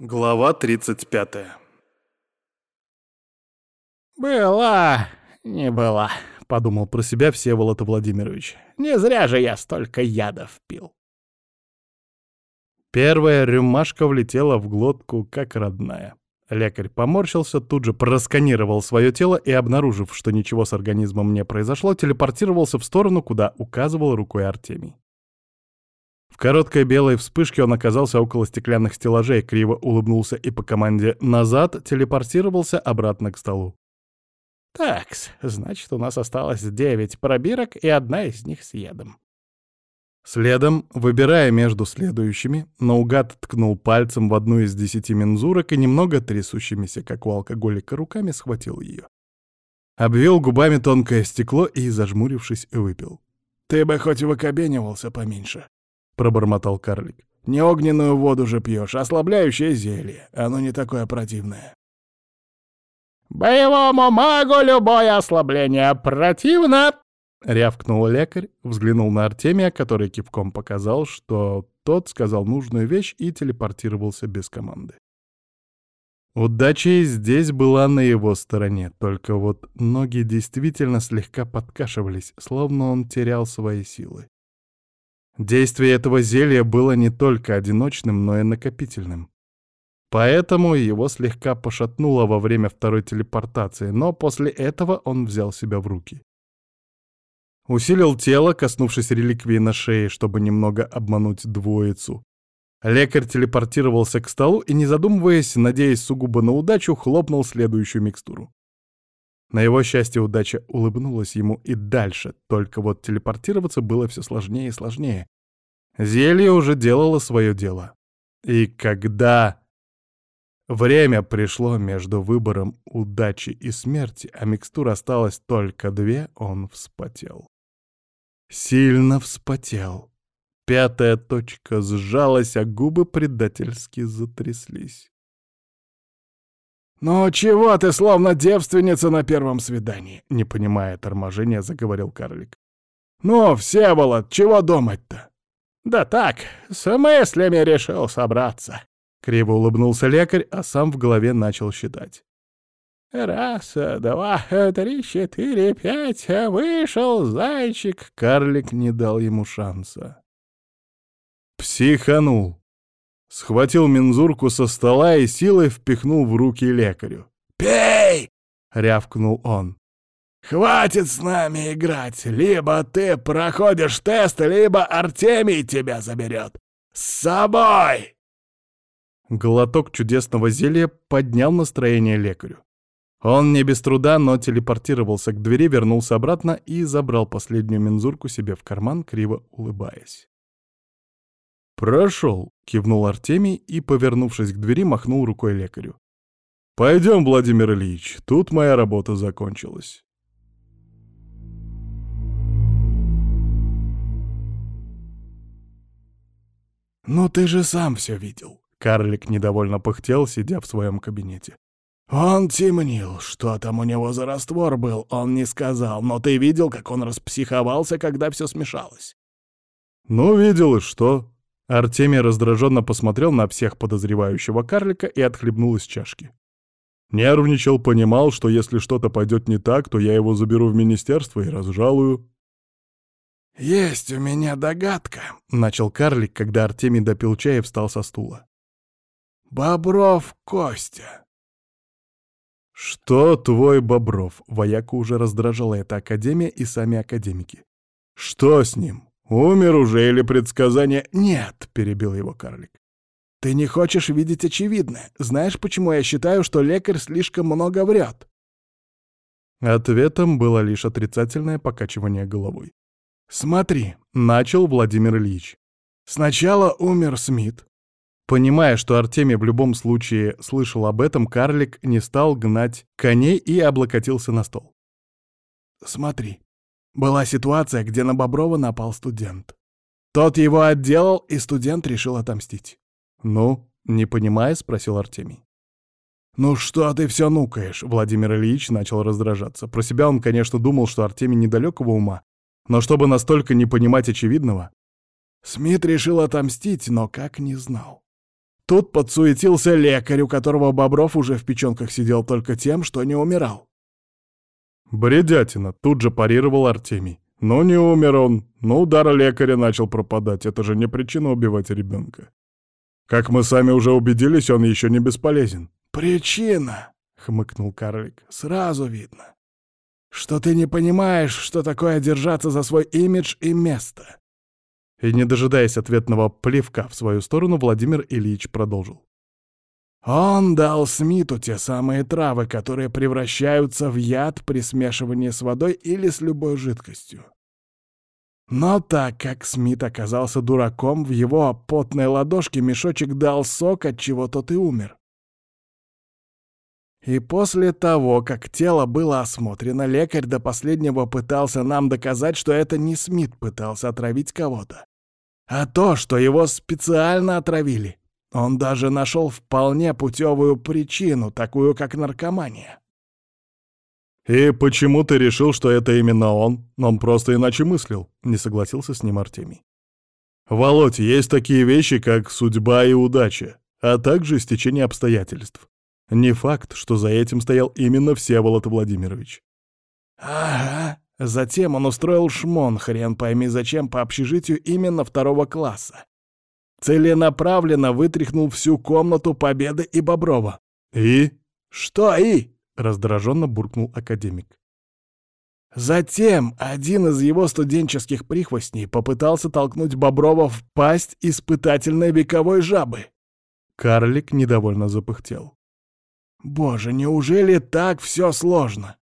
Глава 35 «Была, не была», — подумал про себя Всеволод Владимирович. «Не зря же я столько ядов пил». Первая рюмашка влетела в глотку, как родная. Лекарь поморщился, тут же просканировал свое тело и, обнаружив, что ничего с организмом не произошло, телепортировался в сторону, куда указывал рукой Артемий. Короткой белой вспышке он оказался около стеклянных стеллажей, криво улыбнулся и по команде «назад» телепортировался обратно к столу. «Такс, значит, у нас осталось девять пробирок, и одна из них с едом». Следом, выбирая между следующими, наугад ткнул пальцем в одну из десяти мензурок и немного трясущимися, как у алкоголика, руками схватил ее. Обвел губами тонкое стекло и, зажмурившись, выпил. «Ты бы хоть выкобенивался поменьше», пробормотал карлик. «Не огненную воду же пьешь, а ослабляющее зелье. Оно не такое противное». «Боевому магу любое ослабление противно!» — рявкнул лекарь, взглянул на Артемия, который кивком показал, что тот сказал нужную вещь и телепортировался без команды. Удача и здесь была на его стороне, только вот ноги действительно слегка подкашивались, словно он терял свои силы. Действие этого зелья было не только одиночным, но и накопительным. Поэтому его слегка пошатнуло во время второй телепортации, но после этого он взял себя в руки. Усилил тело, коснувшись реликвии на шее, чтобы немного обмануть двоицу. Лекарь телепортировался к столу и, не задумываясь, надеясь сугубо на удачу, хлопнул следующую микстуру. На его счастье удача улыбнулась ему и дальше, только вот телепортироваться было все сложнее и сложнее. Зелье уже делало свое дело. И когда время пришло между выбором удачи и смерти, а микстур осталось только две, он вспотел. Сильно вспотел. Пятая точка сжалась, а губы предательски затряслись. «Ну чего ты, словно девственница на первом свидании?» — не понимая торможения, заговорил карлик. «Ну, Всеволод, чего думать-то?» «Да так, с мыслями решил собраться», — криво улыбнулся лекарь, а сам в голове начал считать. «Раз, два, три, четыре, пять, вышел зайчик!» Карлик не дал ему шанса. Психанул. Схватил мензурку со стола и силой впихнул в руки лекарю. «Пей!» — рявкнул он. «Хватит с нами играть! Либо ты проходишь тест, либо Артемий тебя заберет! С собой!» Глоток чудесного зелья поднял настроение лекарю. Он не без труда, но телепортировался к двери, вернулся обратно и забрал последнюю мензурку себе в карман, криво улыбаясь. «Прошел», — кивнул Артемий и, повернувшись к двери, махнул рукой лекарю. «Пойдем, Владимир Ильич, тут моя работа закончилась». «Ну ты же сам все видел», — карлик недовольно пыхтел, сидя в своем кабинете. «Он темнил. Что там у него за раствор был, он не сказал, но ты видел, как он распсиховался, когда все смешалось?» «Ну, видел и что?» Артемий раздраженно посмотрел на всех подозревающего карлика и отхлебнул из чашки. Нервничал, понимал, что если что-то пойдет не так, то я его заберу в министерство и разжалую. «Есть у меня догадка», — начал карлик, когда Артемий допил чая и встал со стула. «Бобров Костя». «Что твой Бобров?» — вояку уже раздражала эта академия и сами академики. «Что с ним?» «Умер уже или предсказание?» «Нет», — перебил его карлик. «Ты не хочешь видеть очевидное. Знаешь, почему я считаю, что лекарь слишком много врет?» Ответом было лишь отрицательное покачивание головой. «Смотри», — начал Владимир Ильич. «Сначала умер Смит». Понимая, что Артемий в любом случае слышал об этом, карлик не стал гнать коней и облокотился на стол. «Смотри, была ситуация, где на Боброва напал студент. Тот его отделал, и студент решил отомстить. «Ну, не понимая?» — спросил Артемий. «Ну что ты все нукаешь?» — Владимир Ильич начал раздражаться. Про себя он, конечно, думал, что Артемий недалекого ума, но чтобы настолько не понимать очевидного... Смит решил отомстить, но как не знал. Тут подсуетился лекарь, у которого Бобров уже в печенках сидел только тем, что не умирал. Бредятина, тут же парировал Артемий. Ну не умер он, но удар лекаря начал пропадать, это же не причина убивать ребенка. Как мы сами уже убедились, он еще не бесполезен. «Причина!» — хмыкнул карлик. «Сразу видно, что ты не понимаешь, что такое держаться за свой имидж и место». И, не дожидаясь ответного плевка в свою сторону, Владимир Ильич продолжил. Он дал Смиту те самые травы, которые превращаются в яд при смешивании с водой или с любой жидкостью. Но так как Смит оказался дураком, в его потной ладошке мешочек дал сок, от чего тот и умер. И после того, как тело было осмотрено, лекарь до последнего пытался нам доказать, что это не Смит пытался отравить кого-то, а то, что его специально отравили. Он даже нашел вполне путевую причину, такую как наркомания. «И почему ты решил, что это именно он? Он просто иначе мыслил», — не согласился с ним Артемий. «Володь, есть такие вещи, как судьба и удача, а также стечение обстоятельств. Не факт, что за этим стоял именно Всеволод Владимирович». «Ага», Затем он устроил шмон, хрен пойми зачем, по общежитию именно второго класса. Целенаправленно вытряхнул всю комнату Победы и Боброва. «И?» «Что «и?» — раздраженно буркнул академик. Затем один из его студенческих прихвостней попытался толкнуть Боброва в пасть испытательной вековой жабы. Карлик недовольно запыхтел. «Боже, неужели так все сложно?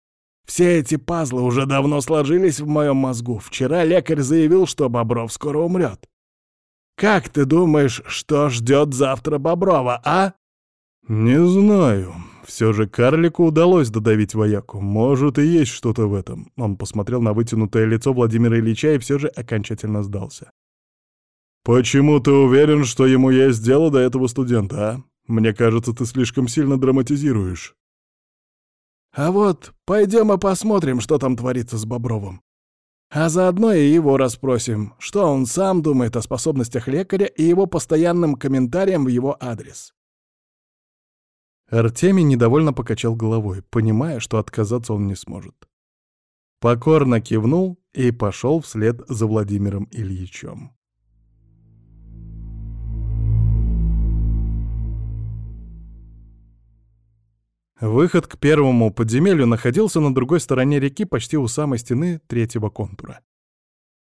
Все эти пазлы уже давно сложились в моем мозгу. Вчера лекарь заявил, что Бобров скоро умрет. Как ты думаешь, что ждет завтра Боброва, а? Не знаю. Все же карлику удалось додавить вояку. Может, и есть что-то в этом. Он посмотрел на вытянутое лицо Владимира Ильича и все же окончательно сдался. Почему ты уверен, что ему есть дело до этого студента, а? Мне кажется, ты слишком сильно драматизируешь. А вот пойдем и посмотрим, что там творится с Бобровым. А заодно и его расспросим, что он сам думает о способностях лекаря и его постоянным комментариям в его адрес. Артемий недовольно покачал головой, понимая, что отказаться он не сможет. Покорно кивнул и пошел вслед за Владимиром Ильичем. Выход к первому подземелью находился на другой стороне реки, почти у самой стены третьего контура.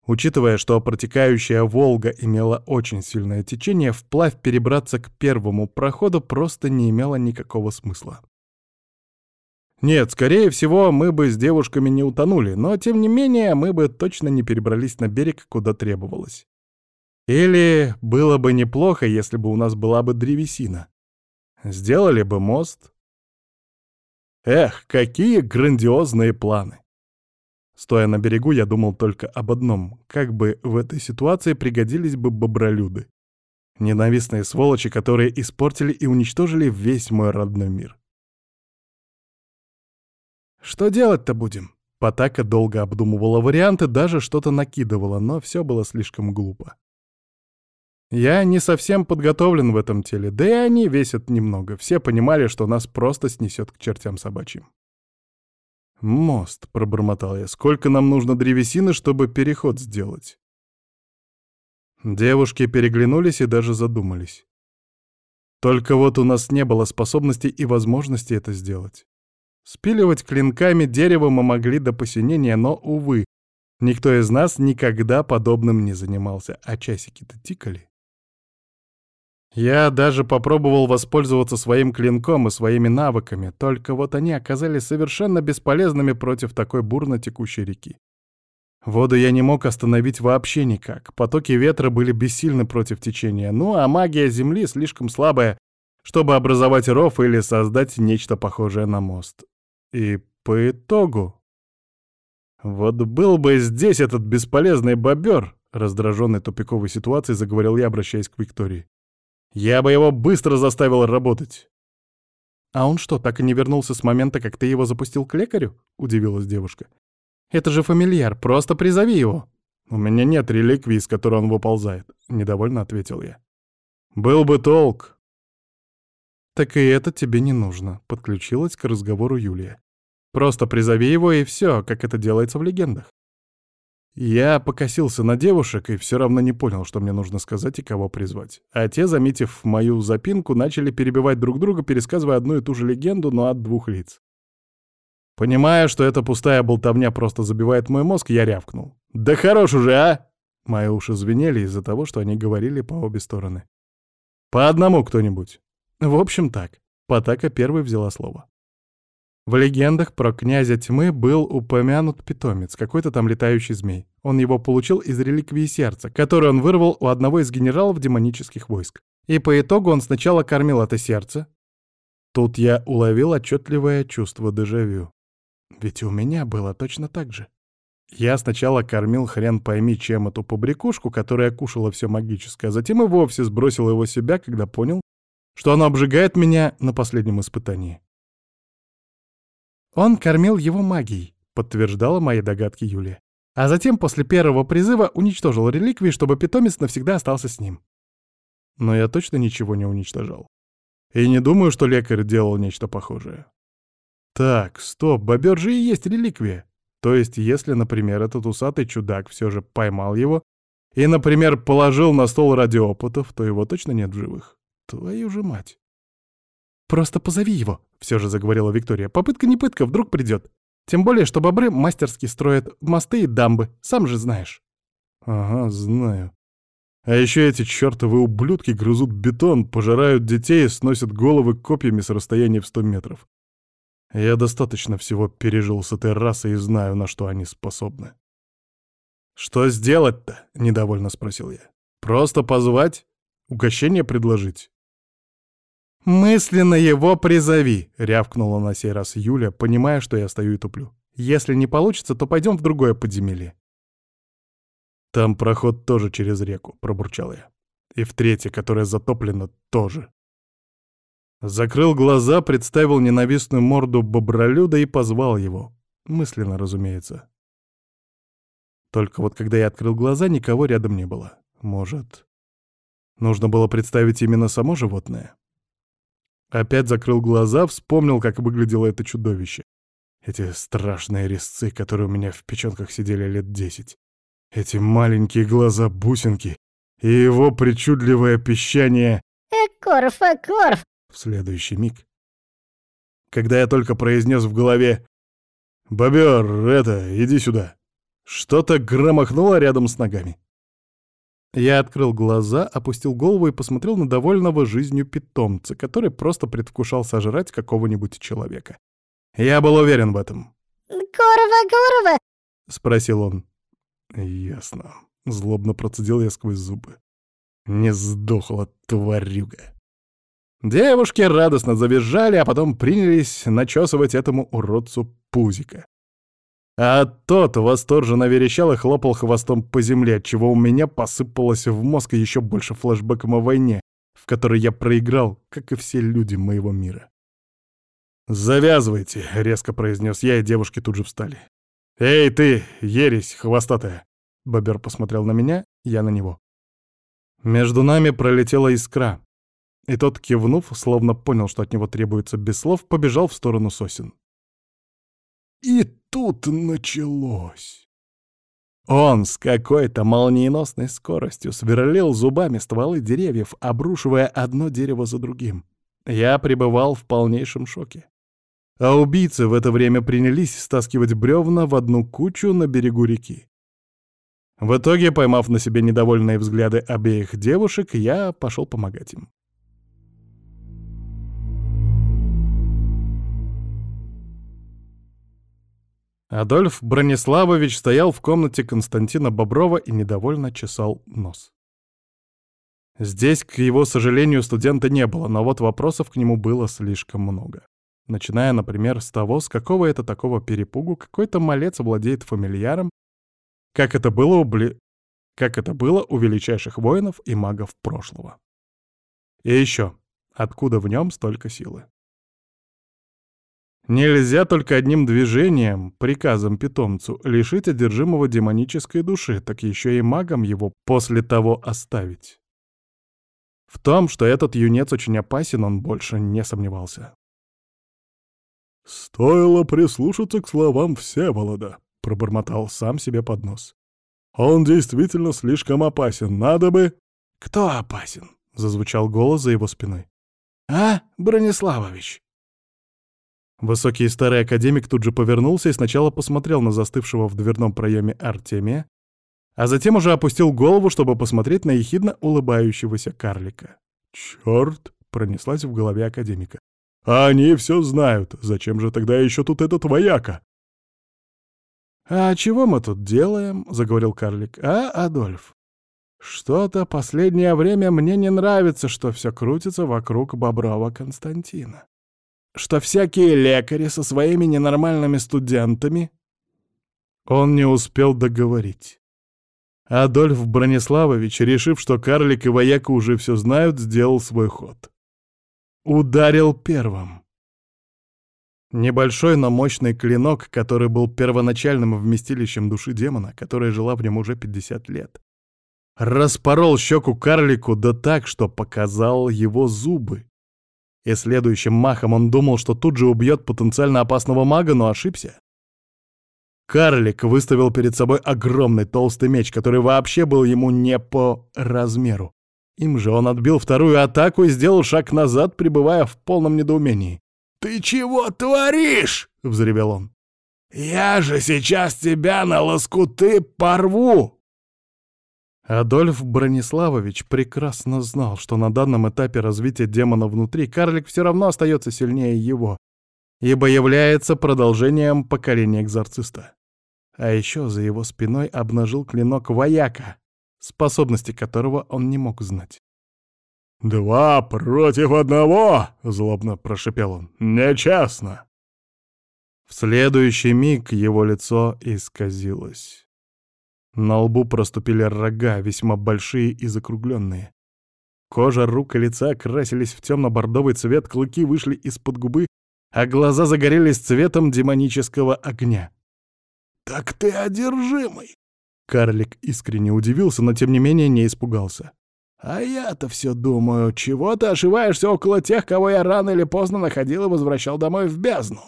Учитывая, что протекающая Волга имела очень сильное течение, вплавь перебраться к первому проходу просто не имело никакого смысла. Нет, скорее всего, мы бы с девушками не утонули, но тем не менее мы бы точно не перебрались на берег, куда требовалось. Или было бы неплохо, если бы у нас была бы древесина. Сделали бы мост, Эх, какие грандиозные планы! Стоя на берегу, я думал только об одном. Как бы в этой ситуации пригодились бы бобролюды. Ненавистные сволочи, которые испортили и уничтожили весь мой родной мир. «Что делать-то будем?» Потака долго обдумывала варианты, даже что-то накидывала, но все было слишком глупо. Я не совсем подготовлен в этом теле, да и они весят немного. Все понимали, что нас просто снесет к чертям собачьим. «Мост», — пробормотал я, — «сколько нам нужно древесины, чтобы переход сделать?» Девушки переглянулись и даже задумались. Только вот у нас не было способности и возможности это сделать. Спиливать клинками дерево мы могли до посинения, но, увы, никто из нас никогда подобным не занимался, а часики-то тикали. Я даже попробовал воспользоваться своим клинком и своими навыками, только вот они оказались совершенно бесполезными против такой бурно текущей реки. Воду я не мог остановить вообще никак, потоки ветра были бессильны против течения, ну а магия Земли слишком слабая, чтобы образовать ров или создать нечто похожее на мост. И по итогу... Вот был бы здесь этот бесполезный бобер, раздраженный тупиковой ситуацией, заговорил я, обращаясь к Виктории. Я бы его быстро заставил работать. «А он что, так и не вернулся с момента, как ты его запустил к лекарю?» — удивилась девушка. «Это же фамильяр, просто призови его». «У меня нет реликвии, с которой он выползает», — недовольно ответил я. «Был бы толк. «Так и это тебе не нужно», — подключилась к разговору Юлия. «Просто призови его, и все, как это делается в легендах». Я покосился на девушек и все равно не понял, что мне нужно сказать и кого призвать. А те, заметив мою запинку, начали перебивать друг друга, пересказывая одну и ту же легенду, но от двух лиц. Понимая, что эта пустая болтовня просто забивает мой мозг, я рявкнул. «Да хорош уже, а!» Мои уши звенели из-за того, что они говорили по обе стороны. «По одному кто-нибудь». В общем так, Потака первой взяла слово. В легендах про князя тьмы был упомянут питомец, какой-то там летающий змей. Он его получил из реликвии сердца, который он вырвал у одного из генералов демонических войск. И по итогу он сначала кормил это сердце. Тут я уловил отчетливое чувство дежавю. Ведь у меня было точно так же. Я сначала кормил хрен пойми чем эту побрякушку, которая кушала все магическое, а затем и вовсе сбросил его себя, когда понял, что оно обжигает меня на последнем испытании. Он кормил его магией, подтверждала мои догадки Юлия. А затем после первого призыва уничтожил реликвии, чтобы питомец навсегда остался с ним. Но я точно ничего не уничтожал. И не думаю, что лекарь делал нечто похожее. Так, стоп, бобер же и есть реликвия. То есть, если, например, этот усатый чудак все же поймал его и, например, положил на стол ради опытов, то его точно нет в живых. Твою же мать. «Просто позови его», — все же заговорила Виктория. «Попытка не пытка, вдруг придет. Тем более, что бобры мастерски строят мосты и дамбы, сам же знаешь». «Ага, знаю. А еще эти чертовы ублюдки грызут бетон, пожирают детей и сносят головы копьями с расстояния в сто метров. Я достаточно всего пережил с этой расой и знаю, на что они способны». «Что сделать-то?» — недовольно спросил я. «Просто позвать? Угощение предложить?» «Мысленно его призови!» — рявкнула на сей раз Юля, понимая, что я стою и туплю. «Если не получится, то пойдем в другое подземелье». «Там проход тоже через реку», — пробурчал я. «И в третье, которое затоплено, тоже». Закрыл глаза, представил ненавистную морду бобролюда и позвал его. Мысленно, разумеется. Только вот когда я открыл глаза, никого рядом не было. Может, нужно было представить именно само животное? Опять закрыл глаза, вспомнил, как выглядело это чудовище. Эти страшные резцы, которые у меня в печенках сидели лет десять. Эти маленькие глаза-бусинки и его причудливое пищание «Экорф, Экорф!» в следующий миг. Когда я только произнес в голове «Бобер, это, иди сюда!» Что-то громохнуло рядом с ногами. Я открыл глаза, опустил голову и посмотрел на довольного жизнью питомца, который просто предвкушал сожрать какого-нибудь человека. Я был уверен в этом. «Курва, курва!» — спросил он. «Ясно». Злобно процедил я сквозь зубы. Не сдохла тварюга. Девушки радостно завизжали, а потом принялись начесывать этому уродцу пузика. А тот восторженно верещал и хлопал хвостом по земле, отчего у меня посыпалось в мозг еще больше флешбеком о войне, в которой я проиграл, как и все люди моего мира. «Завязывайте», — резко произнес я, и девушки тут же встали. «Эй, ты, ересь хвостатая!» Бобер посмотрел на меня, я на него. Между нами пролетела искра, и тот, кивнув, словно понял, что от него требуется без слов, побежал в сторону сосен. И тут началось. Он с какой-то молниеносной скоростью сверлил зубами стволы деревьев, обрушивая одно дерево за другим. Я пребывал в полнейшем шоке. А убийцы в это время принялись стаскивать бревна в одну кучу на берегу реки. В итоге, поймав на себе недовольные взгляды обеих девушек, я пошел помогать им. Адольф Брониславович стоял в комнате Константина Боброва и недовольно чесал нос. Здесь, к его сожалению, студента не было, но вот вопросов к нему было слишком много. Начиная, например, с того, с какого это такого перепугу какой-то малец владеет фамильяром, как это было у, бли... как это было у величайших воинов и магов прошлого. И еще, откуда в нем столько силы? Нельзя только одним движением, приказом питомцу, лишить одержимого демонической души, так еще и магом его после того оставить. В том, что этот юнец очень опасен, он больше не сомневался. «Стоило прислушаться к словам Всеволода», — пробормотал сам себе под нос. «Он действительно слишком опасен, надо бы...» «Кто опасен?» — зазвучал голос за его спиной. «А, Брониславович?» Высокий старый академик тут же повернулся и сначала посмотрел на застывшего в дверном проеме Артемия, а затем уже опустил голову, чтобы посмотреть на ехидно улыбающегося карлика. «Чёрт!» — пронеслась в голове академика. «Они все знают. Зачем же тогда еще тут этот вояка?» «А чего мы тут делаем?» — заговорил карлик. «А, Адольф? Что-то последнее время мне не нравится, что все крутится вокруг Боброва Константина. Что всякие лекари со своими ненормальными студентами...» Он не успел договорить. Адольф Брониславович, решив, что карлик и вояка уже все знают, сделал свой ход. Ударил первым. Небольшой, но мощный клинок, который был первоначальным вместилищем души демона, которая жила в нем уже 50 лет. Распорол щеку карлику да так, что показал его зубы. И следующим махом он думал, что тут же убьет потенциально опасного мага, но ошибся. Карлик выставил перед собой огромный толстый меч, который вообще был ему не по размеру. Им же он отбил вторую атаку и сделал шаг назад, пребывая в полном недоумении. «Ты чего творишь?» — взревел он. «Я же сейчас тебя на лоскуты порву!» Адольф Брониславович прекрасно знал, что на данном этапе развития демона внутри карлик все равно остается сильнее его, ибо является продолжением поколения экзорциста. А еще за его спиной обнажил клинок вояка, способности которого он не мог знать. «Два против одного!» — злобно прошипел он. «Нечестно!» В следующий миг его лицо исказилось. На лбу проступили рога, весьма большие и закругленные. Кожа рук и лица красились в темно-бордовый цвет, клыки вышли из-под губы, а глаза загорелись цветом демонического огня. «Так ты одержимый!» Карлик искренне удивился, но тем не менее не испугался. «А я-то все думаю, чего ты ошиваешься около тех, кого я рано или поздно находил и возвращал домой в бездну?»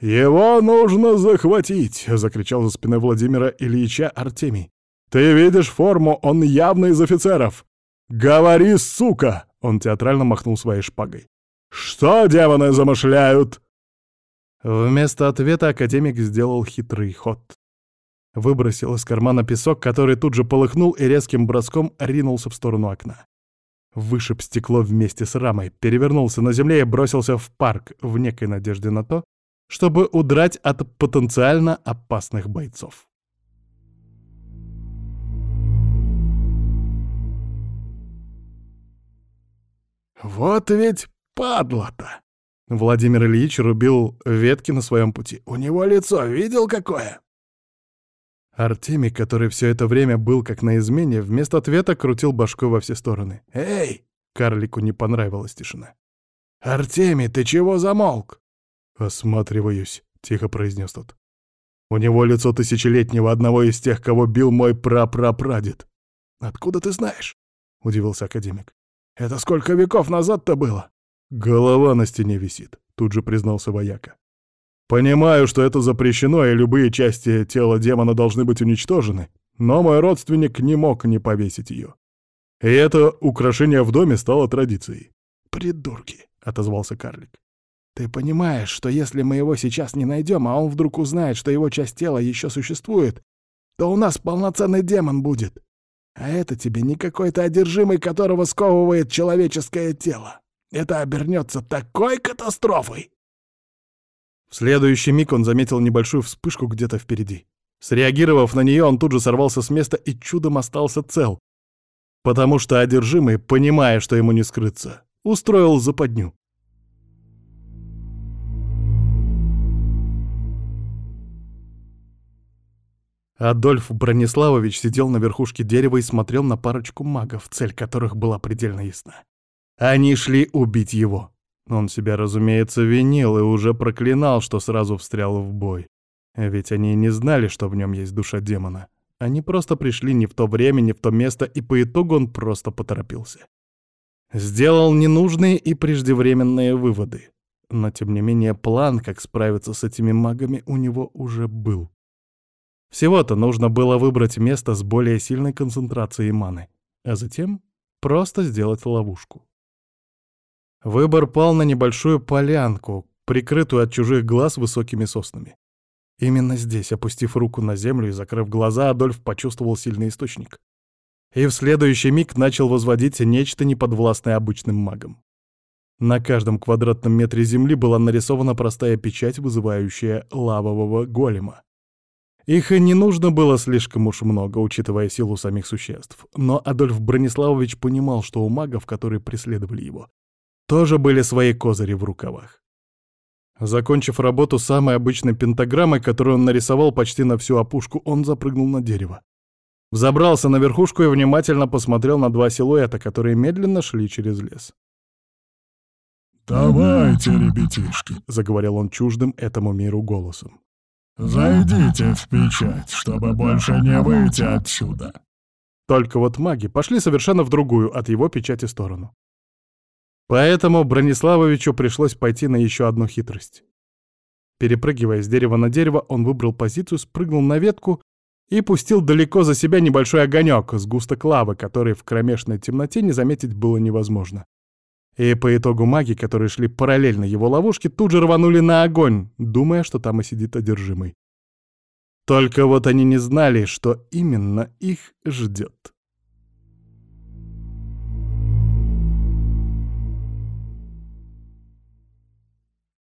«Его нужно захватить!» — закричал за спиной Владимира Ильича Артемий. «Ты видишь форму, он явно из офицеров! Говори, сука!» — он театрально махнул своей шпагой. «Что демоны замышляют?» Вместо ответа академик сделал хитрый ход. Выбросил из кармана песок, который тут же полыхнул и резким броском ринулся в сторону окна. Вышиб стекло вместе с рамой, перевернулся на земле и бросился в парк в некой надежде на то, чтобы удрать от потенциально опасных бойцов. «Вот ведь падла-то!» Владимир Ильич рубил ветки на своем пути. «У него лицо видел какое?» Артемий, который все это время был как на измене, вместо ответа крутил башкой во все стороны. «Эй!» — карлику не понравилась тишина. «Артемий, ты чего замолк?» «Осматриваюсь», — тихо произнес тот. «У него лицо тысячелетнего одного из тех, кого бил мой прапрапрадед». «Откуда ты знаешь?» — удивился академик. «Это сколько веков назад-то было?» «Голова на стене висит», — тут же признался вояка. «Понимаю, что это запрещено, и любые части тела демона должны быть уничтожены, но мой родственник не мог не повесить ее. И это украшение в доме стало традицией». «Придурки», — отозвался карлик. «Ты понимаешь, что если мы его сейчас не найдем, а он вдруг узнает, что его часть тела еще существует, то у нас полноценный демон будет. А это тебе не какой-то одержимый, которого сковывает человеческое тело». Это обернется такой катастрофой!» В следующий миг он заметил небольшую вспышку где-то впереди. Среагировав на нее, он тут же сорвался с места и чудом остался цел, потому что одержимый, понимая, что ему не скрыться, устроил западню. Адольф Брониславович сидел на верхушке дерева и смотрел на парочку магов, цель которых была предельно ясна. Они шли убить его. Он себя, разумеется, винил и уже проклинал, что сразу встрял в бой. Ведь они не знали, что в нем есть душа демона. Они просто пришли не в то время, не в то место, и по итогу он просто поторопился. Сделал ненужные и преждевременные выводы. Но, тем не менее, план, как справиться с этими магами, у него уже был. Всего-то нужно было выбрать место с более сильной концентрацией маны, а затем просто сделать ловушку. Выбор пал на небольшую полянку, прикрытую от чужих глаз высокими соснами. Именно здесь, опустив руку на землю и закрыв глаза, Адольф почувствовал сильный источник. И в следующий миг начал возводить нечто неподвластное обычным магам. На каждом квадратном метре земли была нарисована простая печать, вызывающая лавового голема. Их и не нужно было слишком уж много, учитывая силу самих существ. Но Адольф Брониславович понимал, что у магов, которые преследовали его, тоже были свои козыри в рукавах. Закончив работу самой обычной пентаграммой, которую он нарисовал почти на всю опушку, он запрыгнул на дерево. Взобрался на верхушку и внимательно посмотрел на два силуэта, которые медленно шли через лес. «Давайте, ребятишки», — заговорил он чуждым этому миру голосом. «Зайдите в печать, чтобы больше не выйти отсюда». Только вот маги пошли совершенно в другую от его печати сторону. Поэтому Брониславовичу пришлось пойти на еще одну хитрость. Перепрыгивая с дерева на дерево, он выбрал позицию, спрыгнул на ветку и пустил далеко за себя небольшой огонек с густо клавы, который в кромешной темноте не заметить было невозможно. И по итогу маги, которые шли параллельно его ловушке, тут же рванули на огонь, думая, что там и сидит одержимый. Только вот они не знали, что именно их ждет.